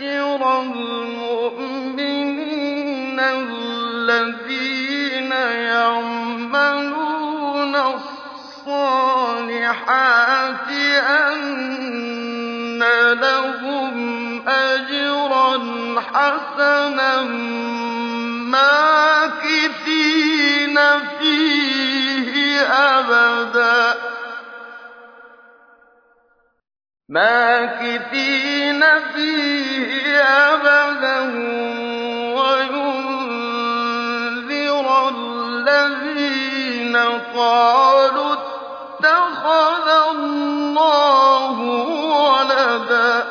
وبشر المؤمنين الذين يعملون الصالحات أن لهم أجرا حسنا ماكثين فيه أبداً. مَّاكِثِينَ فِيهِ أَبَدًا وَيُنذِرَ الَّذِينَ قَالُوا اتَّخَذَ اللَّهُ وَلَدًا.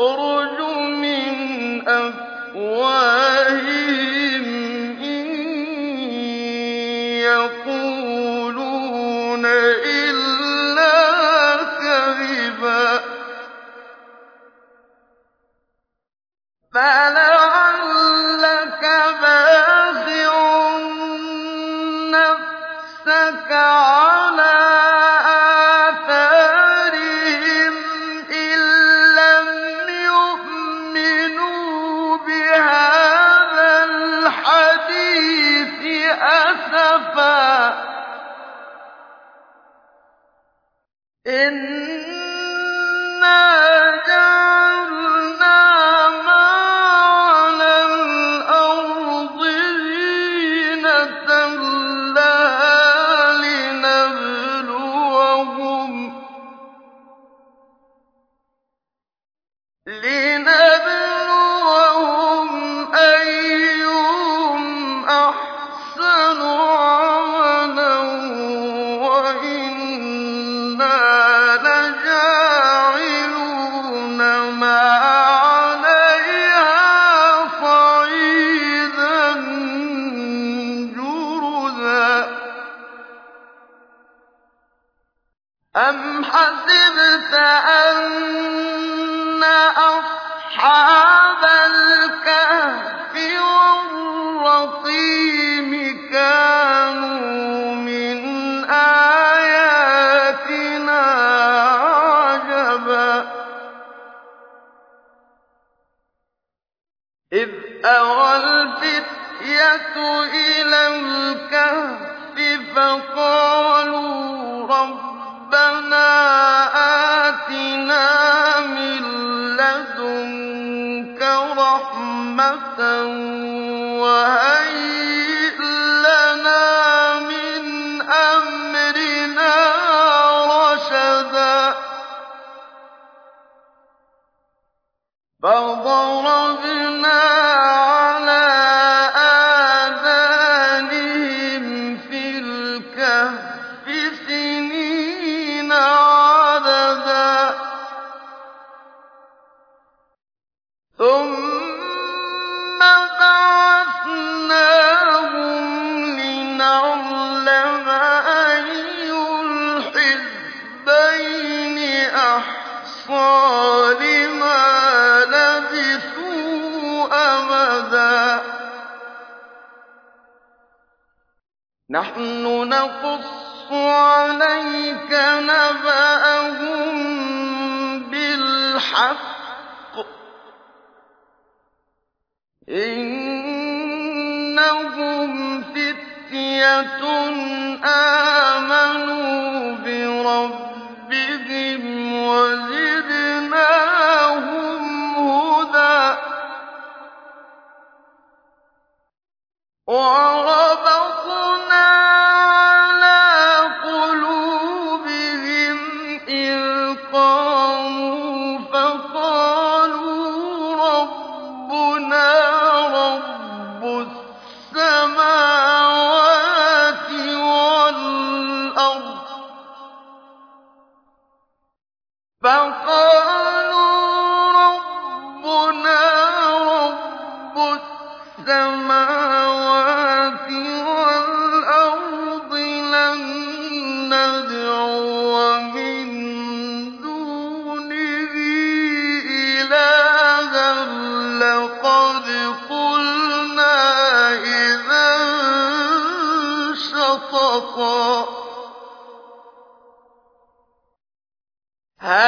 تَخْرُجُ مِنْ أَفْوَاهِهِمْ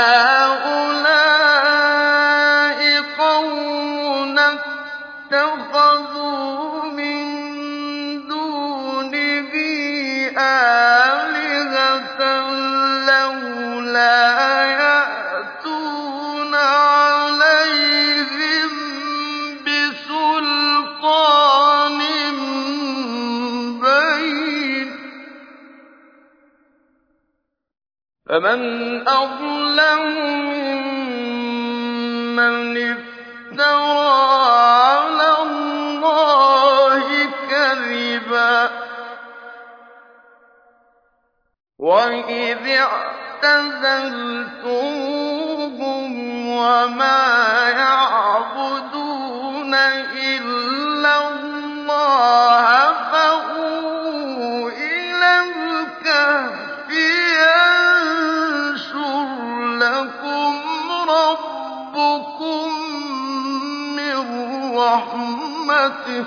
هَٰؤُلَاءِ قَوْمُنَا اتَّخَذُوا مِن دُونِهِ آلِهَةً ۖ لَّوْلَا يَأْتُونَ عَلَيْهِم بِسُلْطَانٍ بَيِّنٍ ۖ. فَمَنْ أَظْلَمُ وَإِذِ اعْتَزَلْتُمُوهُمْ وَمَا يَعْبُدُونَ إِلَّا اللَّهَ إِلَى الْكَهْفِ يَنشُرْ لَكُمْ رَبُّكُم مِّن رَّحْمَتِهِ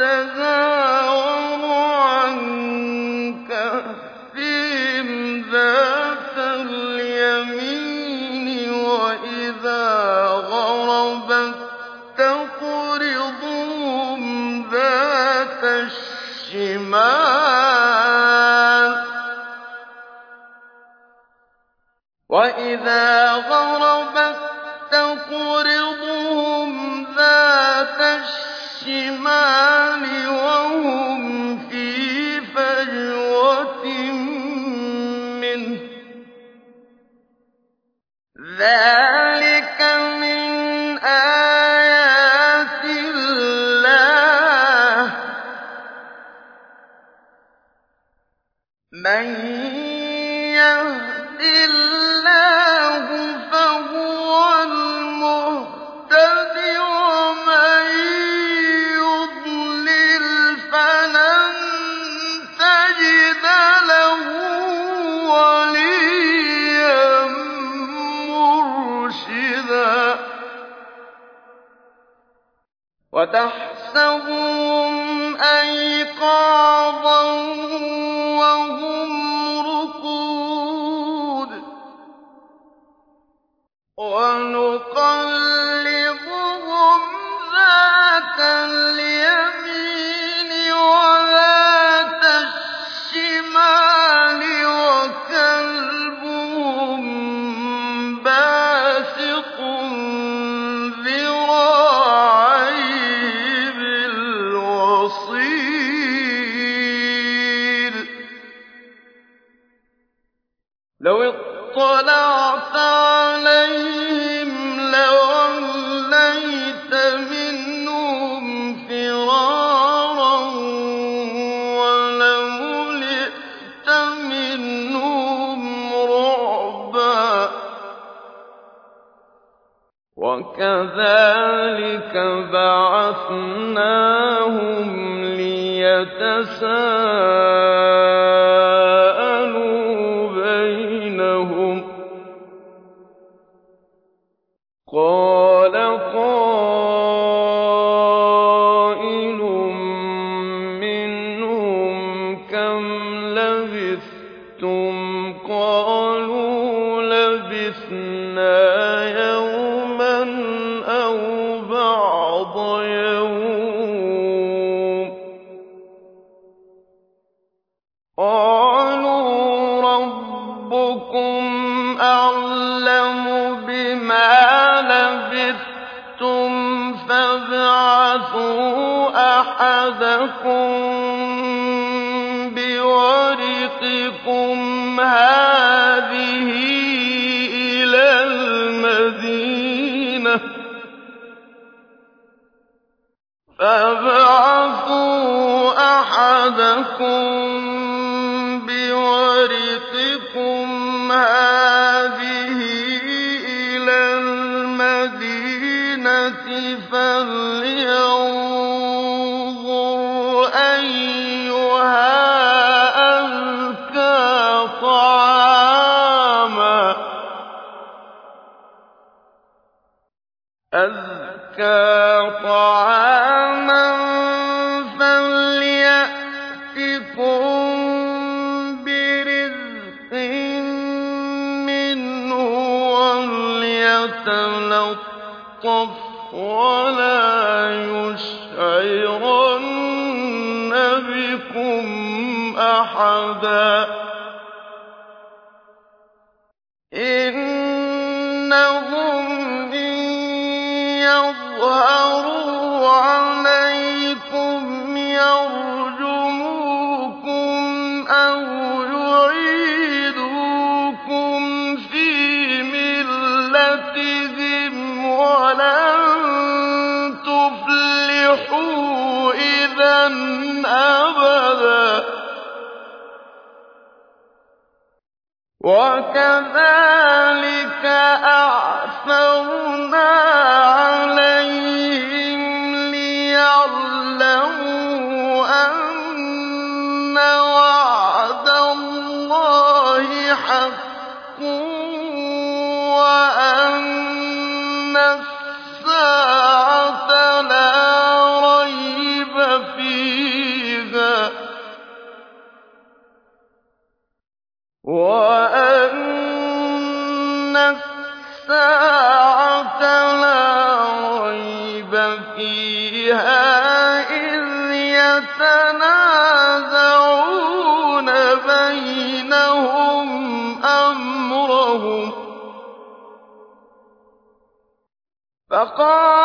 تَّزَاوَرُ عَن كَهْفِهِمْ ذَاتَ الْيَمِينِ وَإِذَا غَرَبَت تَّقْرِضُهُمْ ذَاتَ الشِّمَالِ. لبثتم قالوا لبثنا يوما أو بعض يوم قالوا ربكم أعلم بما لبثتم فابعثوا أحدكم بكم هذه إلى المدينة فابعثوا أحدكم بورقكم صعبا وَكَذَٰلِكَ أَعْثَرْنَا فَقَالَ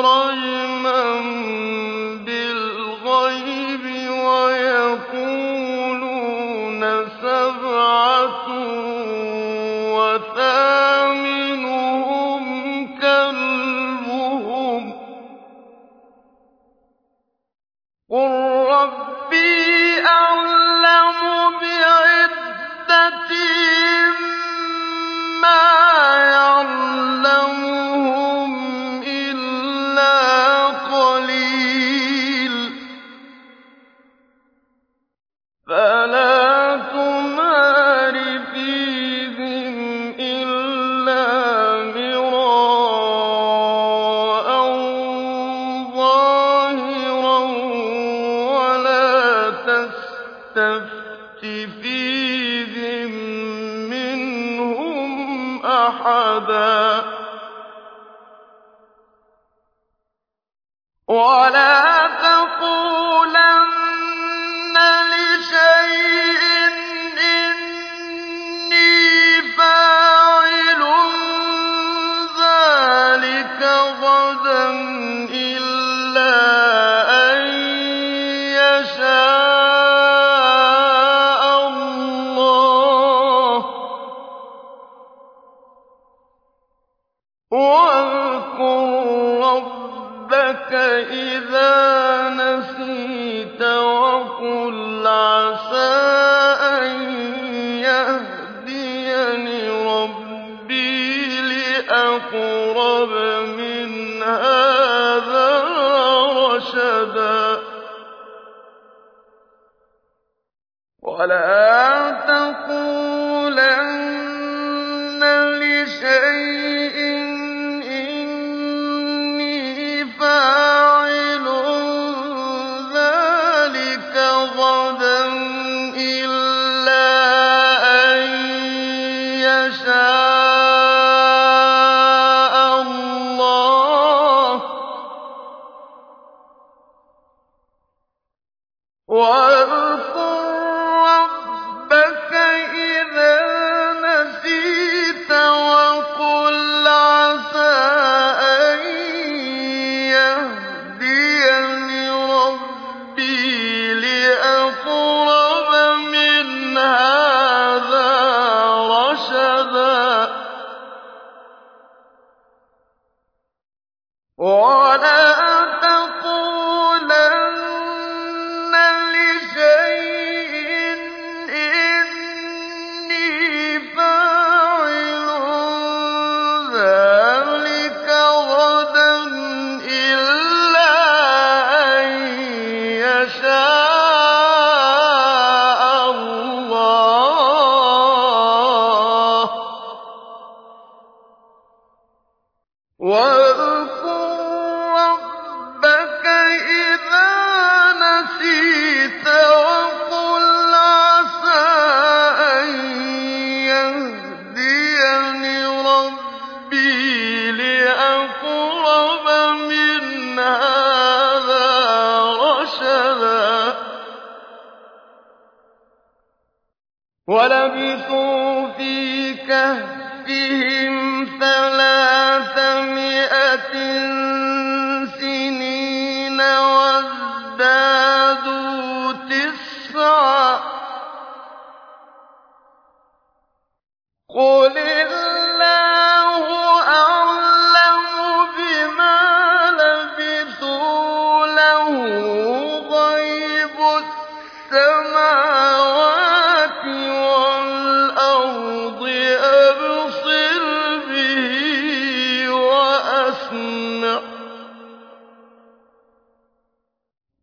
رجما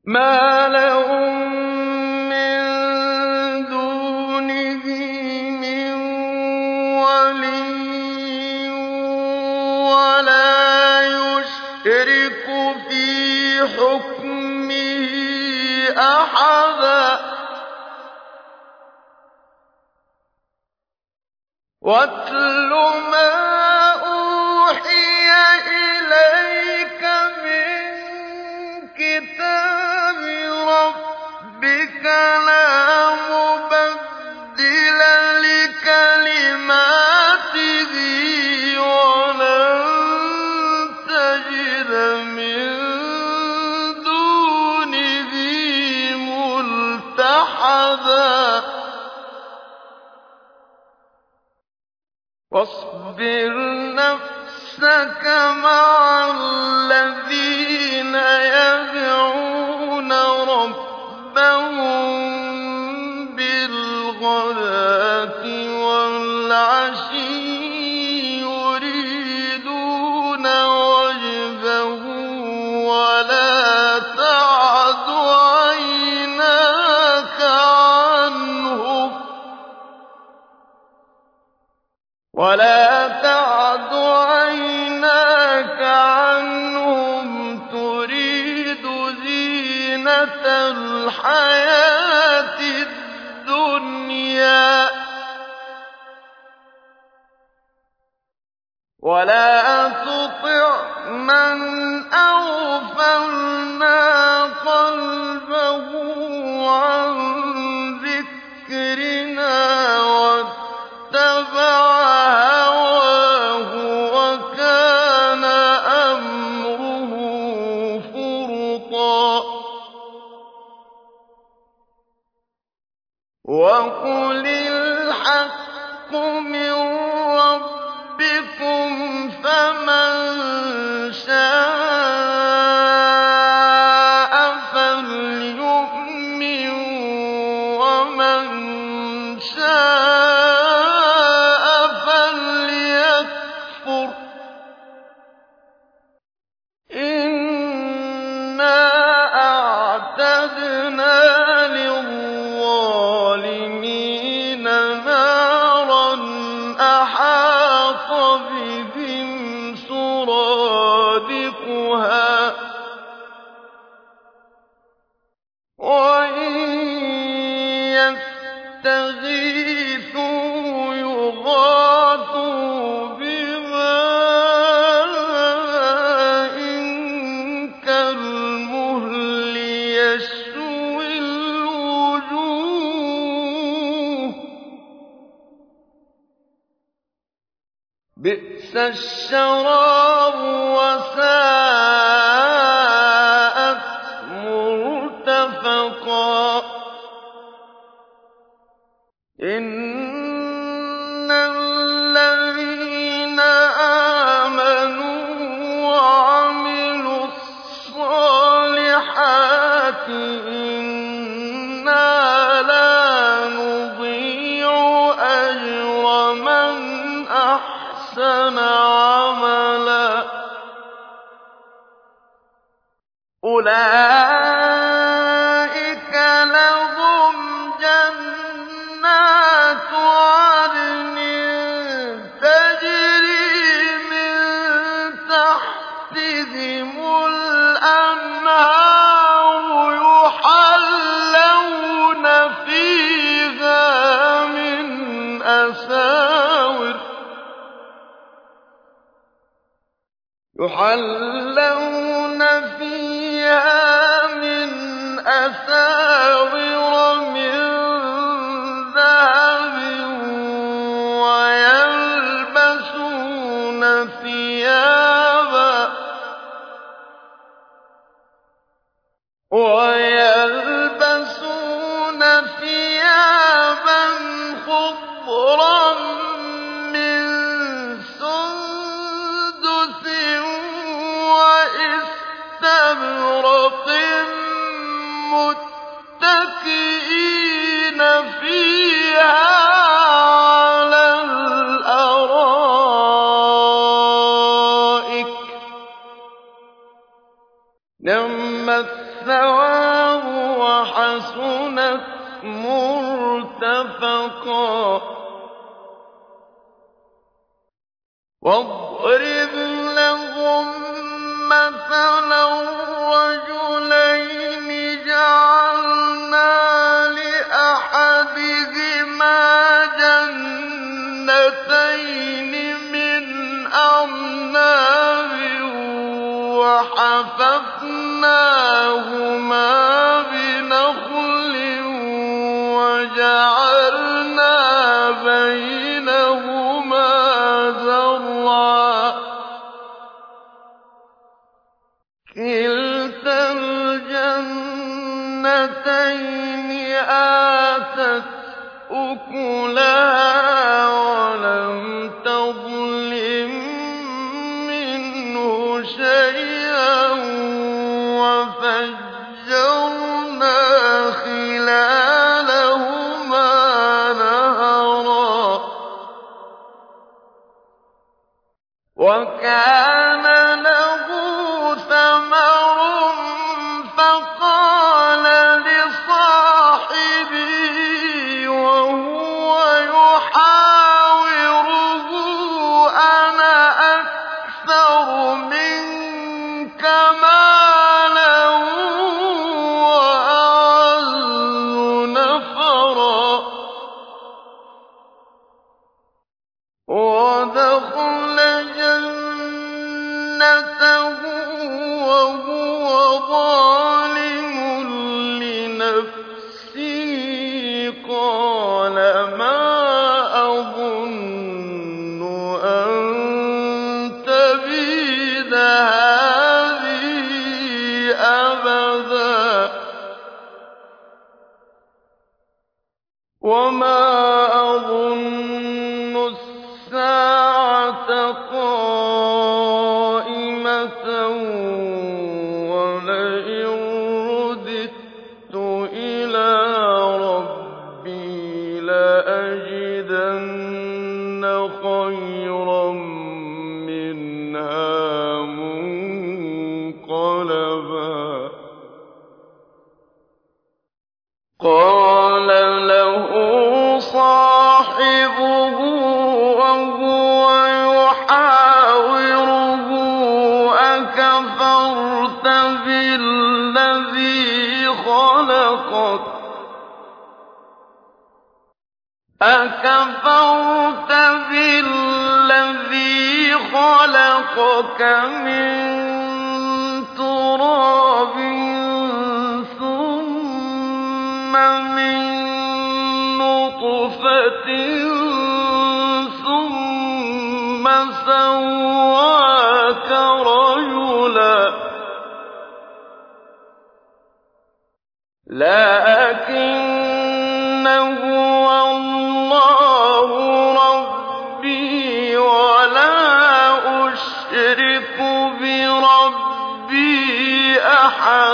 مَا وَقُلِ الْحَقُّ مِن رَّبِّكُمْ فَمَن سَرَابٍ يُحَلَّوْنَ فِيهَا مِنْ أَسَاوِرَ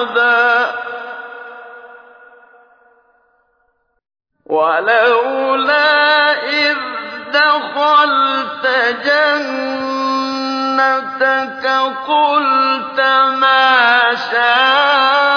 أحدا ولولا إذ دخلت جنتك قلت ما شاء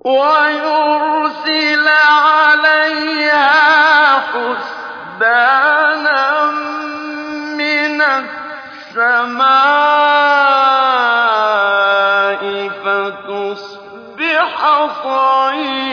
وَيُرْسِلَ عَلَيْهَا حُسْبَانًا مِّنَ السَّمَاءِ فَتُصْبِحَ صَعِيدًا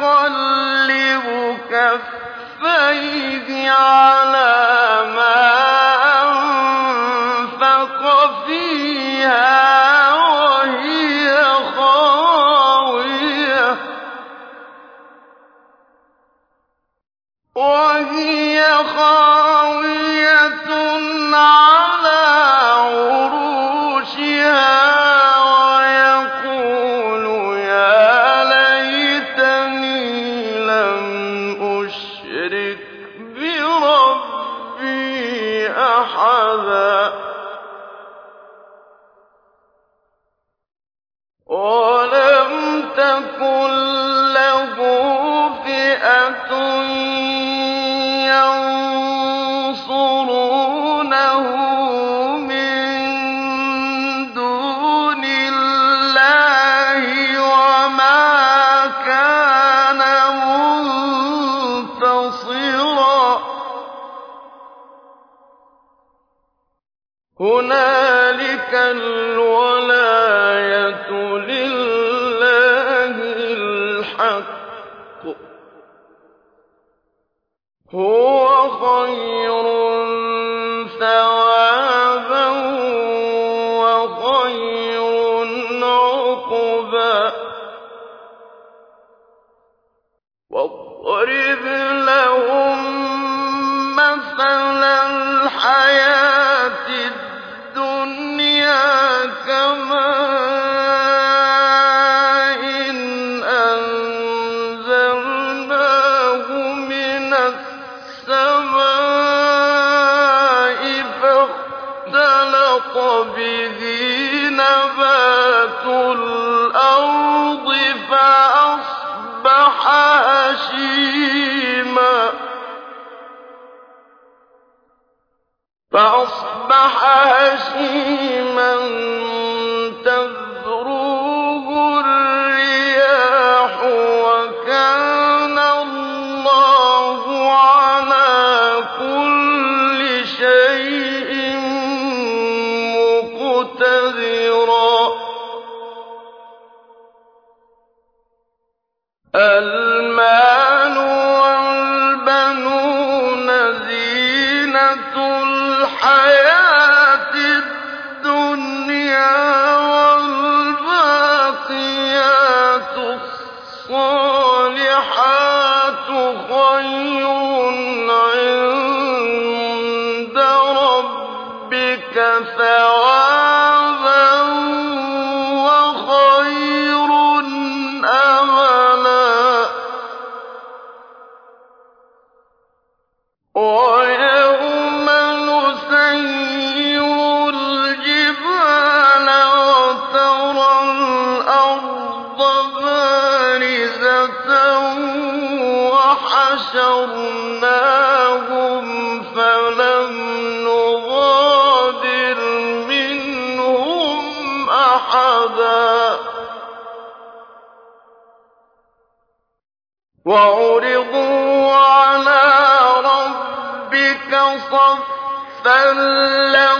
نقلب كفيه على بِهِ نَبَاتُ الْأَرْضِ فَأَصْبَحَ هَشِيمًا. تَذْرُوهُ صَفًّا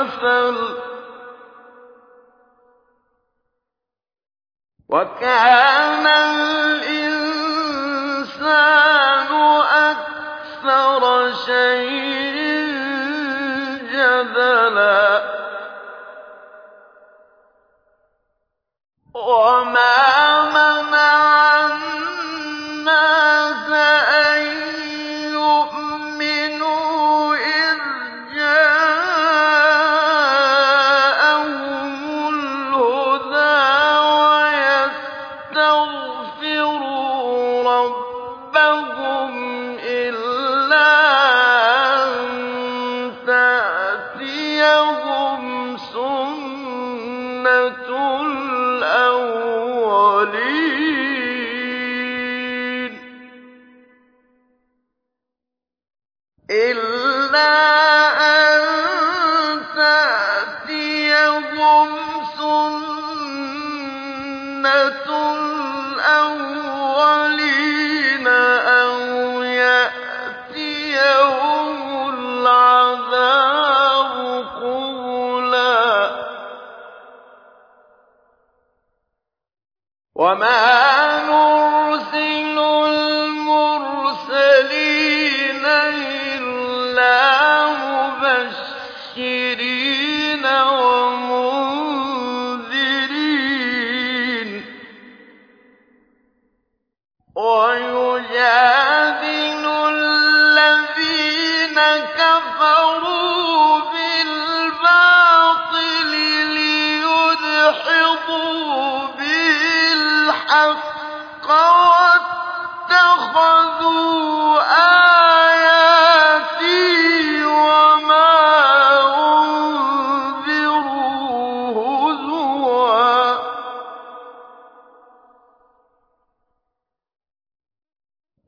مثل وكان الإنسان أكثر شيء جدلا وما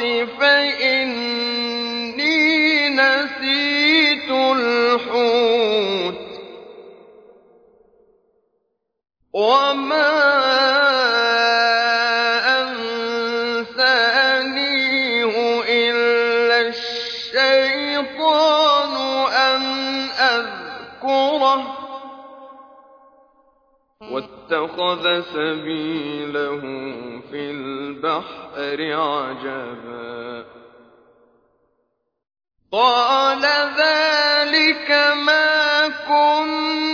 الأرض فإني نسيت الحوت. وما أنسانيه إلا الشيطان أن أذكره. واتخذ سبيله في البحر عجبا. قال ذلك ما كنت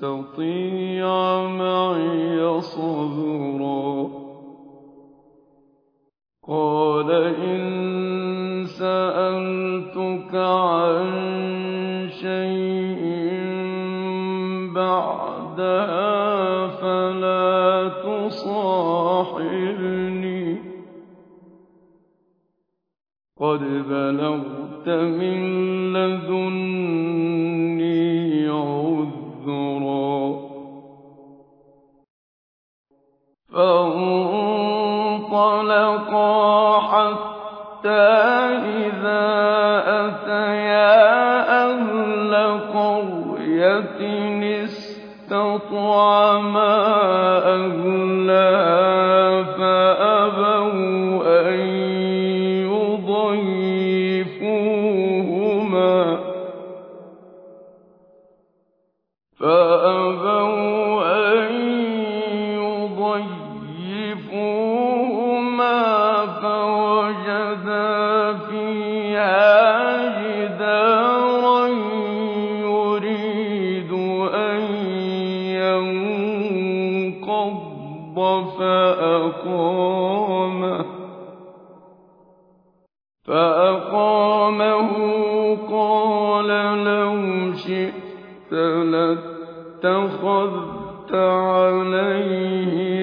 تستطيع معي صبرا. قال إن سألتك عن شيء بعدها فلا تصاحبني. قد بلغت من لدن عَلَيْهِ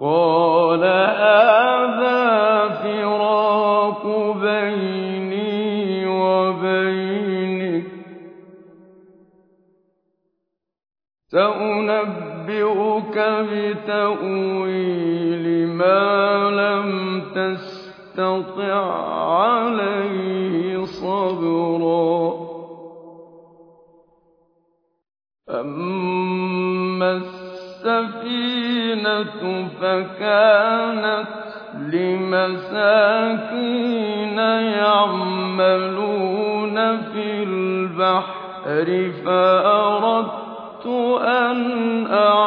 قَالَ هَٰذَا فِرَاقُ بَيْنِي وَبَيْنِكَ ۚ. سَأُنَبِّئُكَ بِتَأْوِيلِ مَا لَمْ تَسْتَطِع عَّلَيْهِ فكانت لمساكين يعملون في البحر فأردت أن أعلم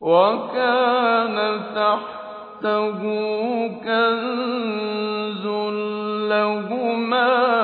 وكان تحته كنز لهما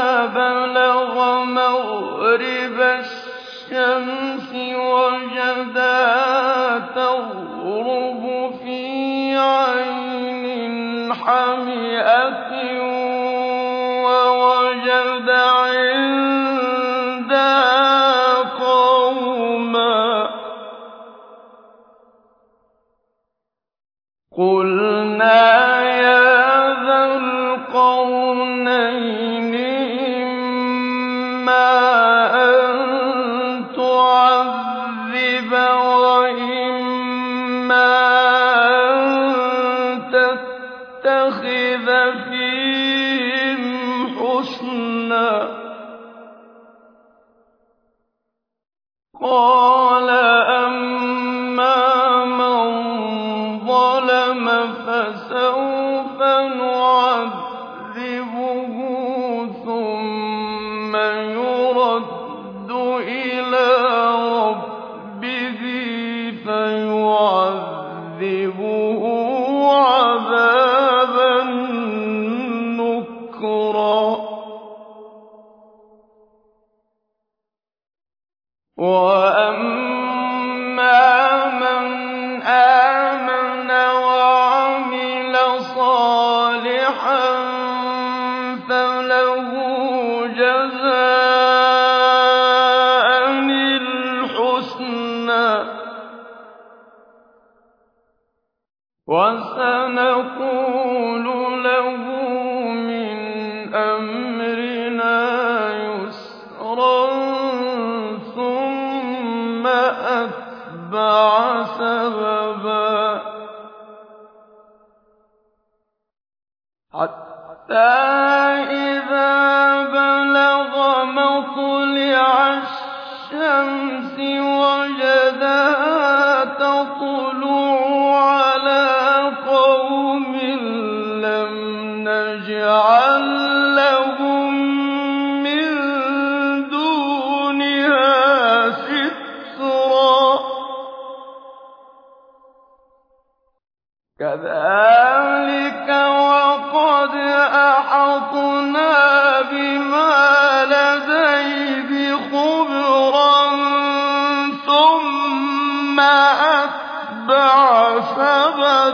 الشَّمْسِ وَجَدَهَا تَغْرُبُ فِي حَمِئَةٍ وَوَجَدَ عِندَهَا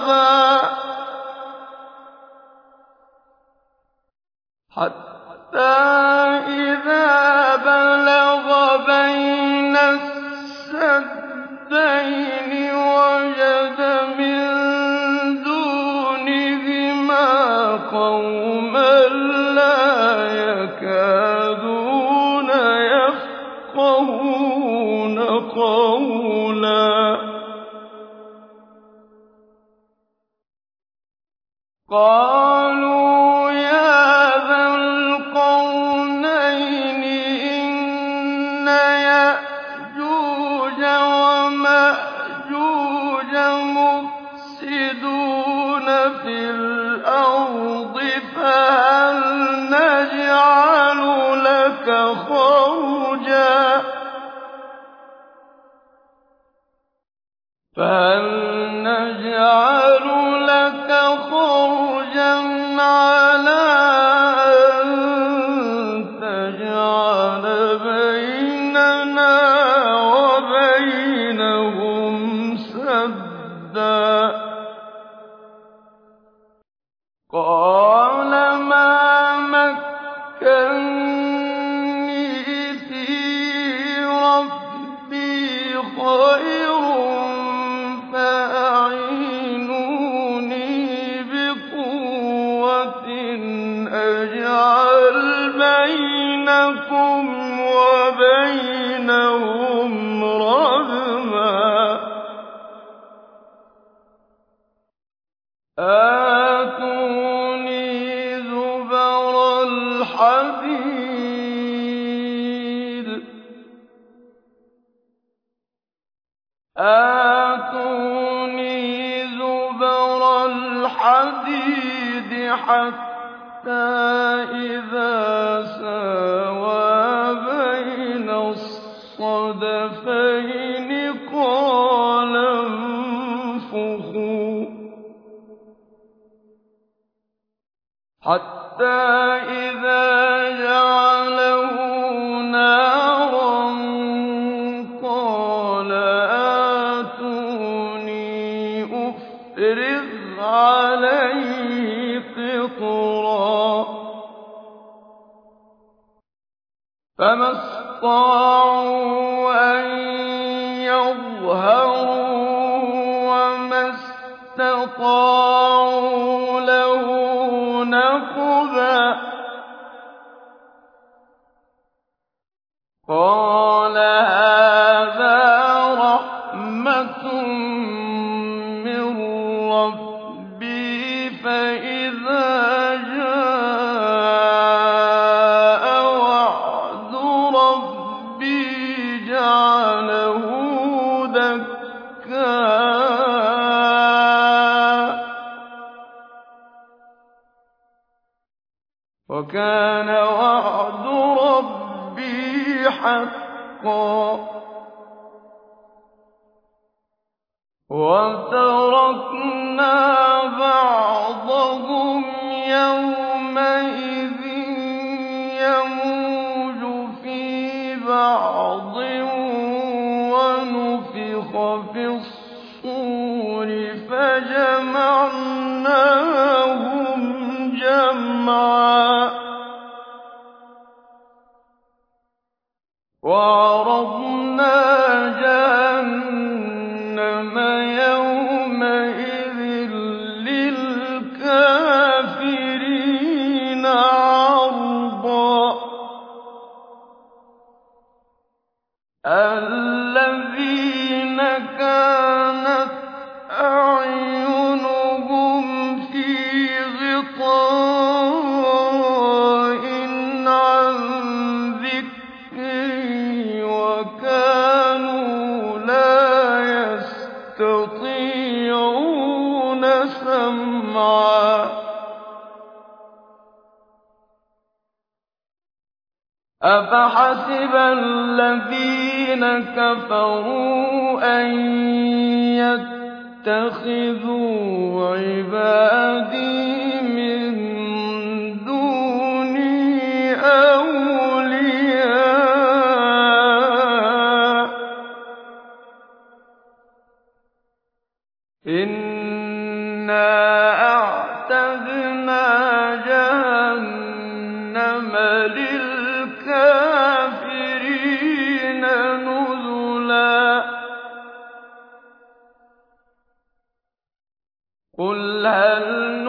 سَبَبًا حَتَّىٰ وَكَانَ قُلْ هَلْ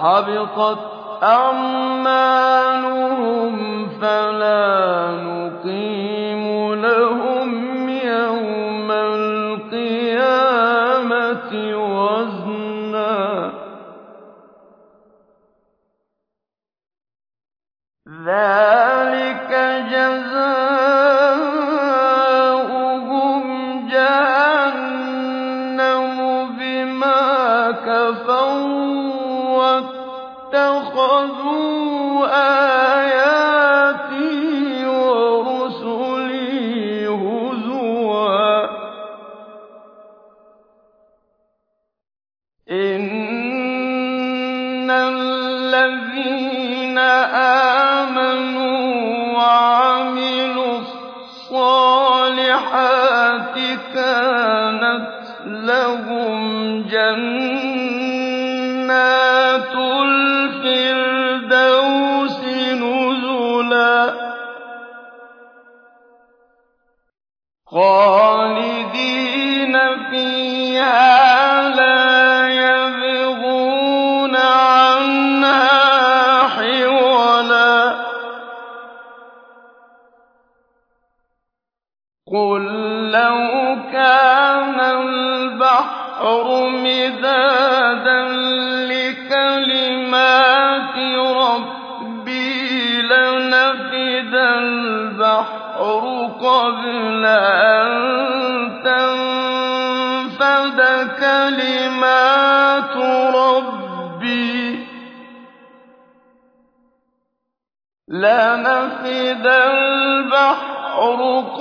فَحَبِطَتْ أَعْمَالُهُمْ فَلَا نُقِيمُ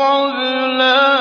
قَبْلَ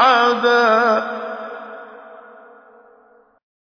أَحَدًا